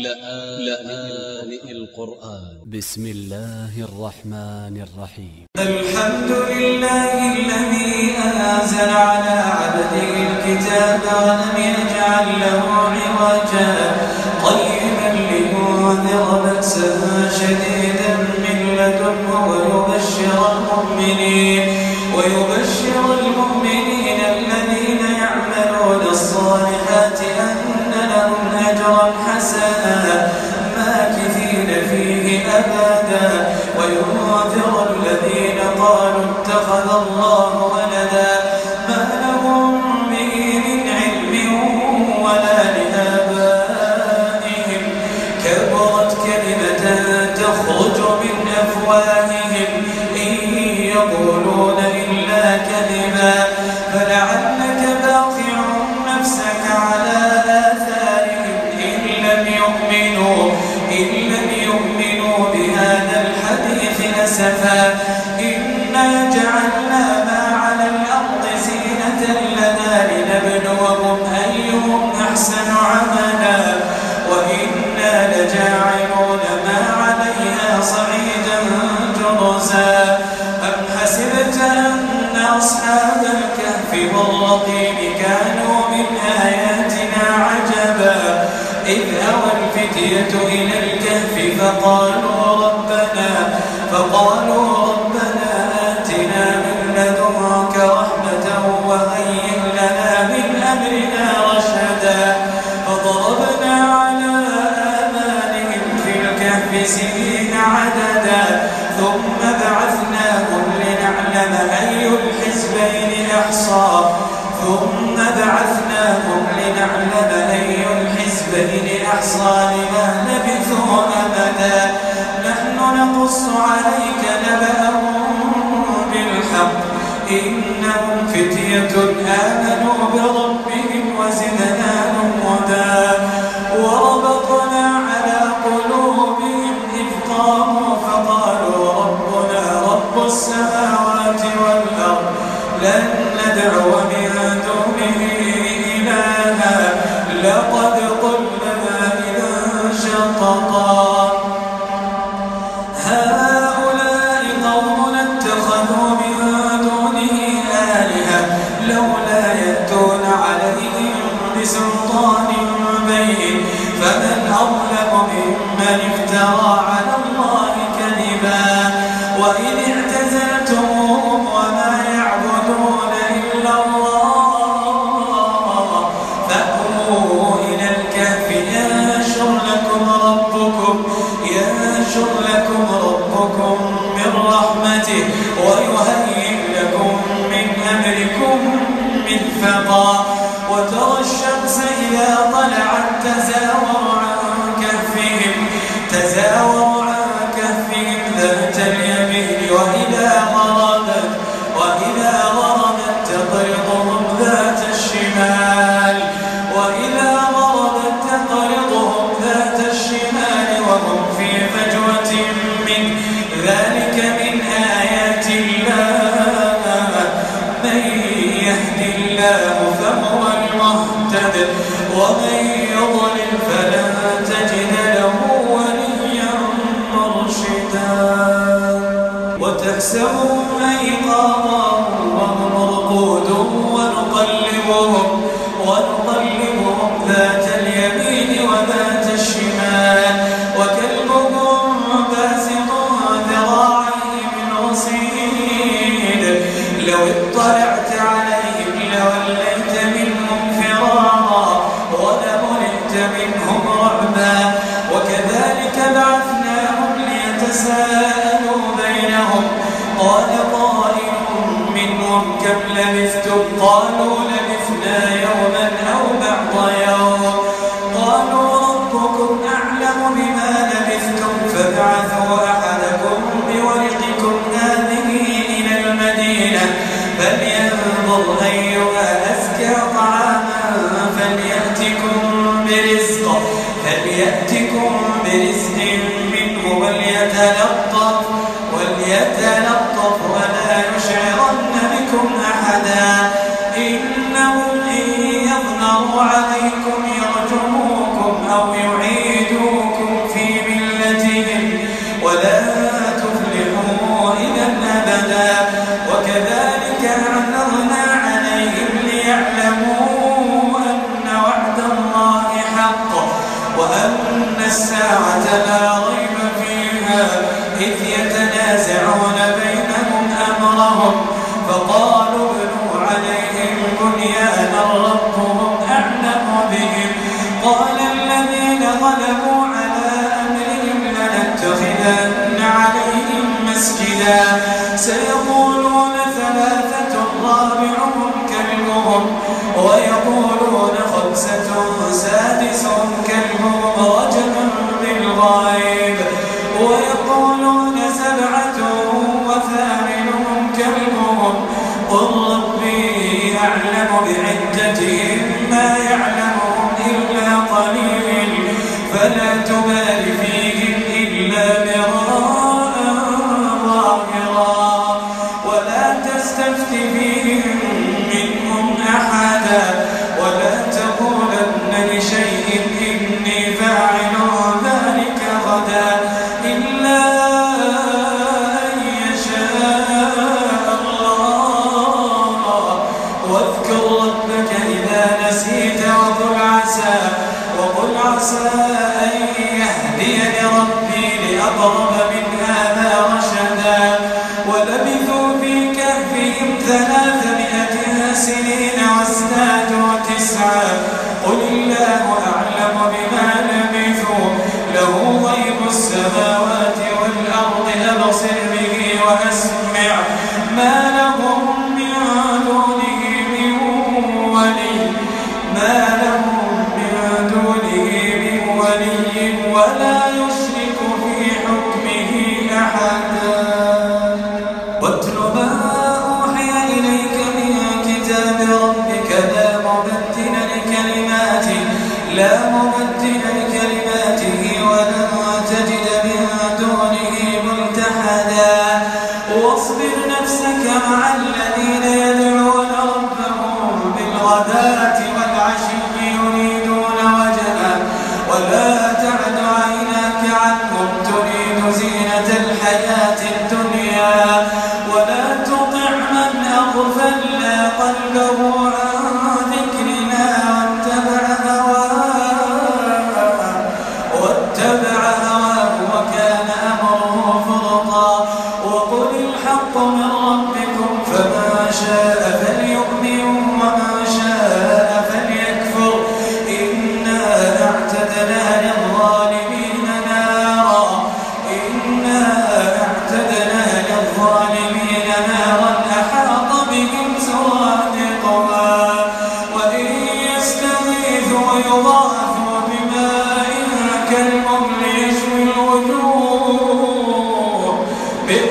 لآن القرآن. ب س م الله الرحمن الرحيم. الحمد لله الذي أنزل على عبده الكتاب وأنزل فيها now طالع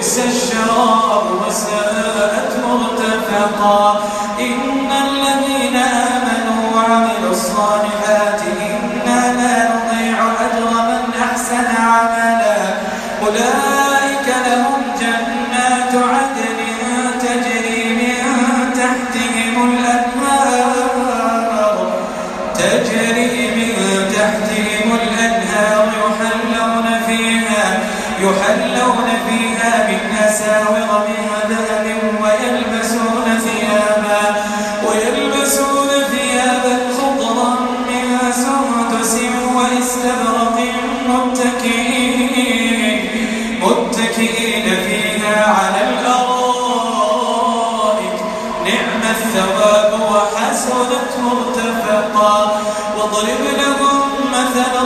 بئس الشراب وساءت مرتفقا. متكئين متكئين فيها على الأرائك. نعم الثواب وحسنت مرتفقا. واضرب لهم مثلا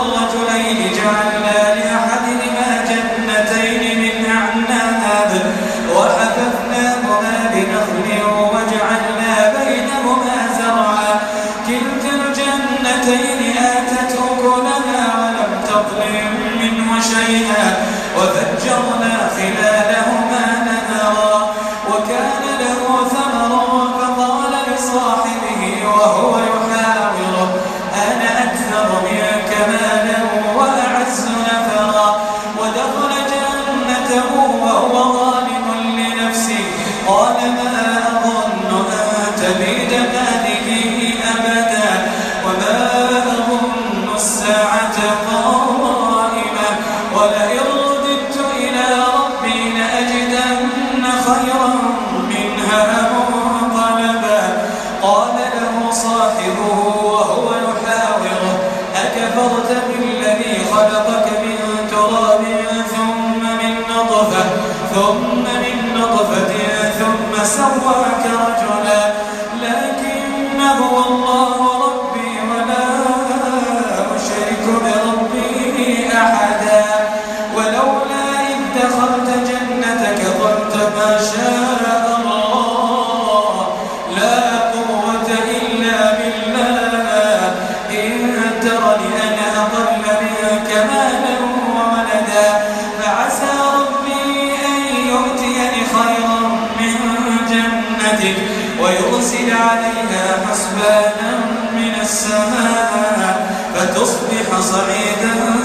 صعيدا.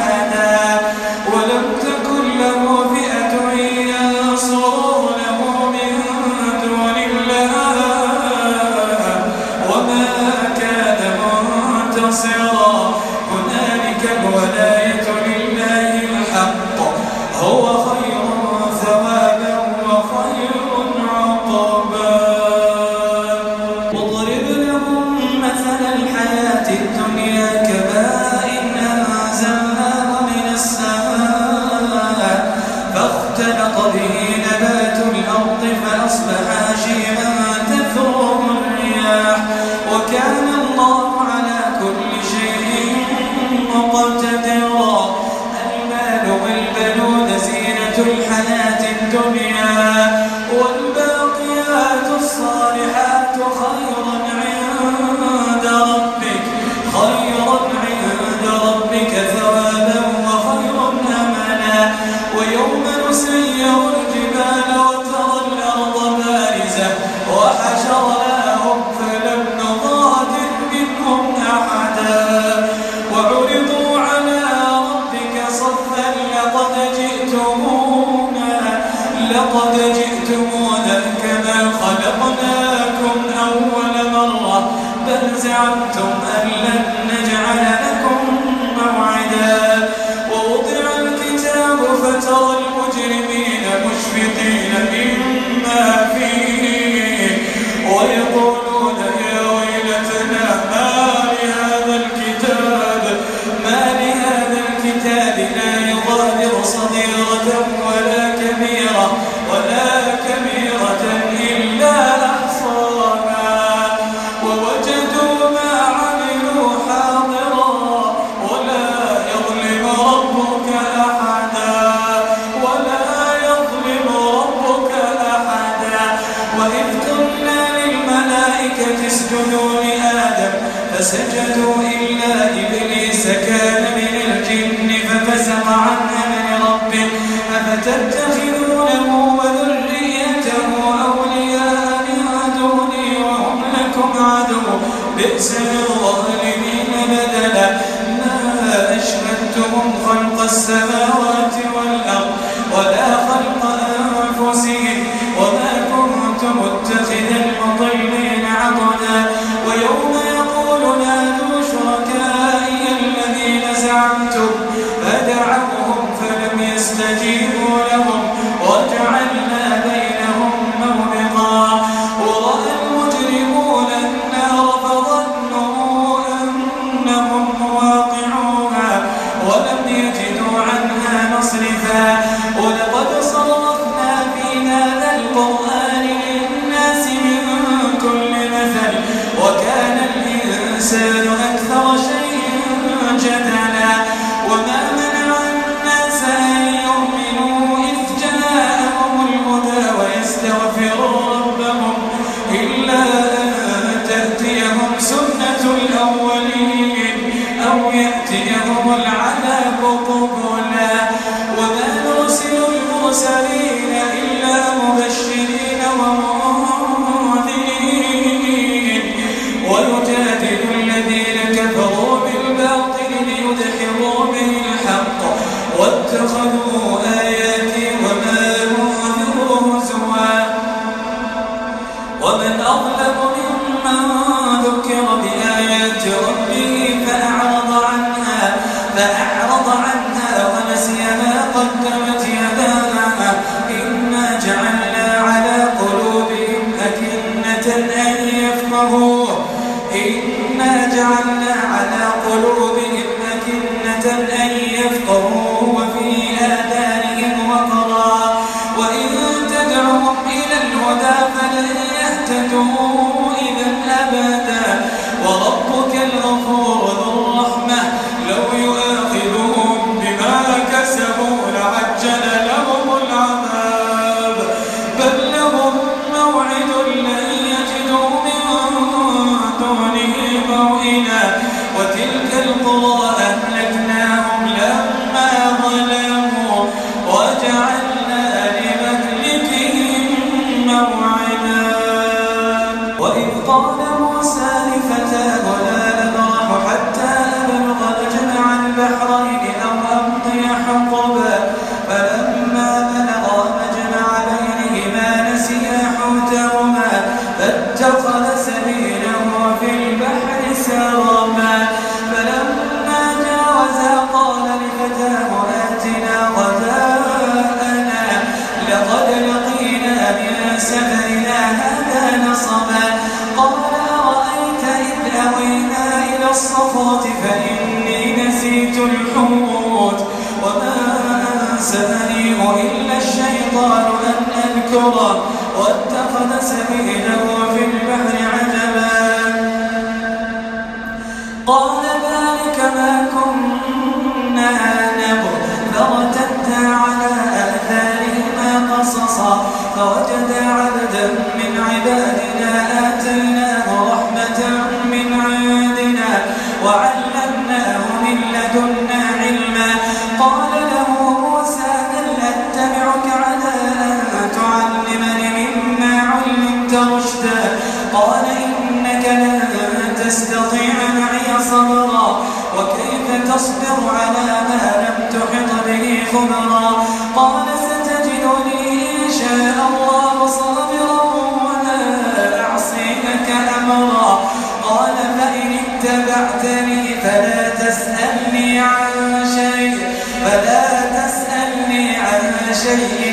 أحدا. 전에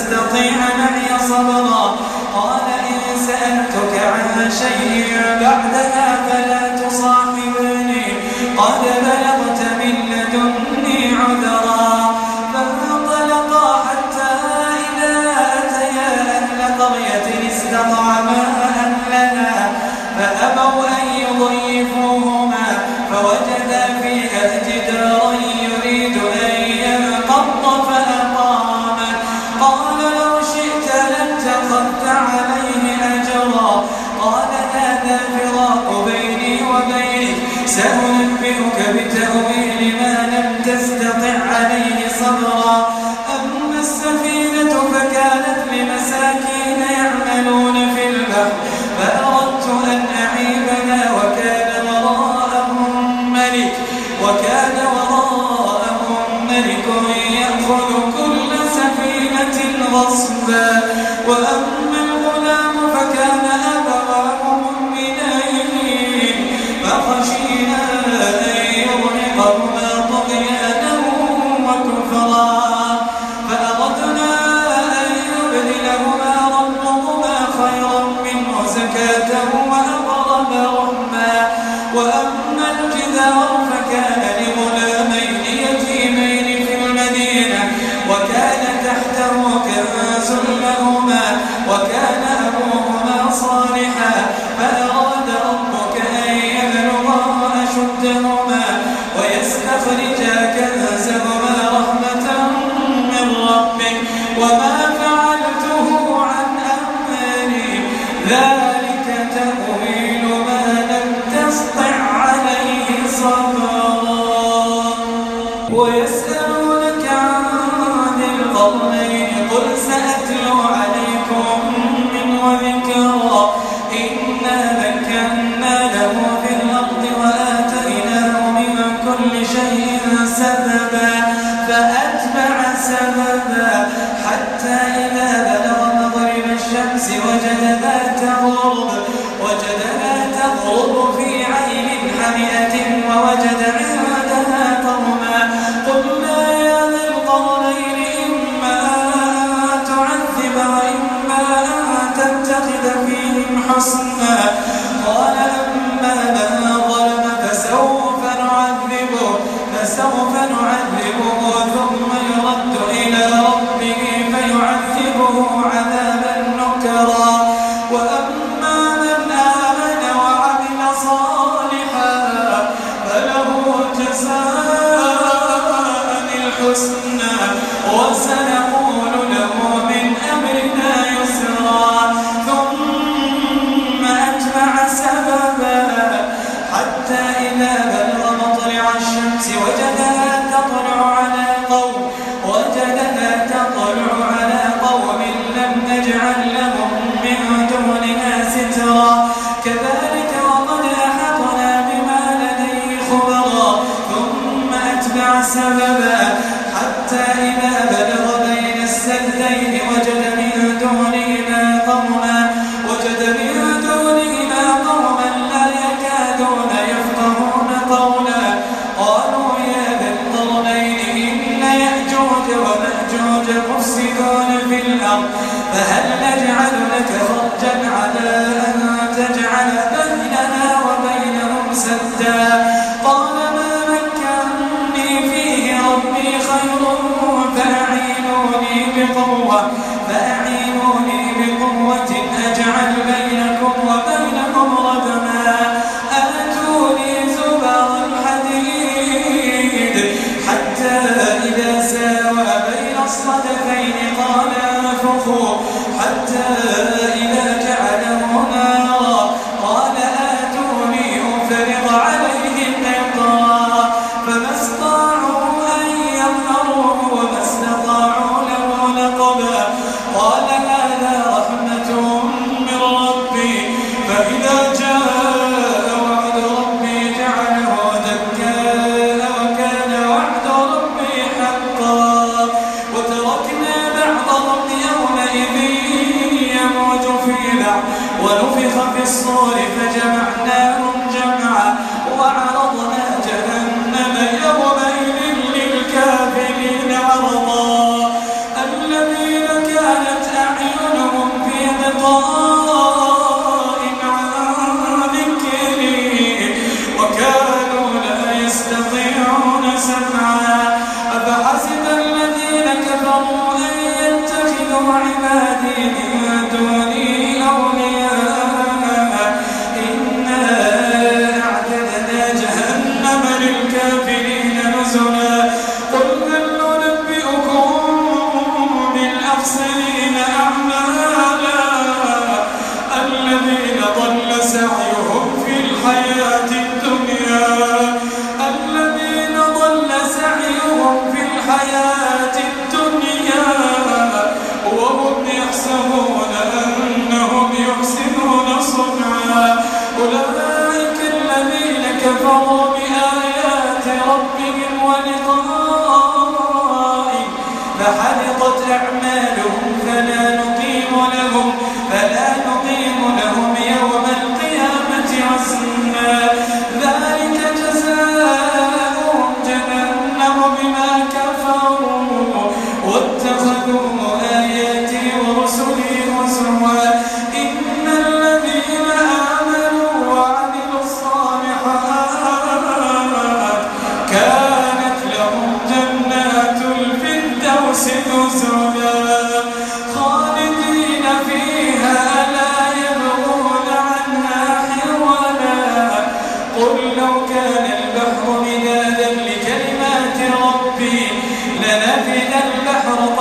تستطيع معي صبرا؟ قال إن سألتك عن شيء بعد حتى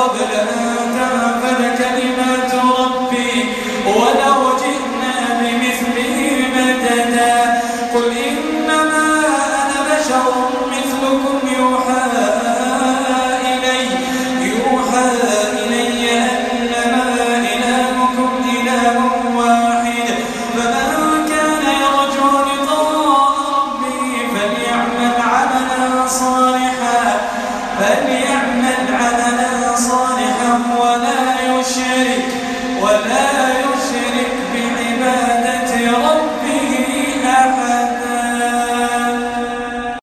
قل إن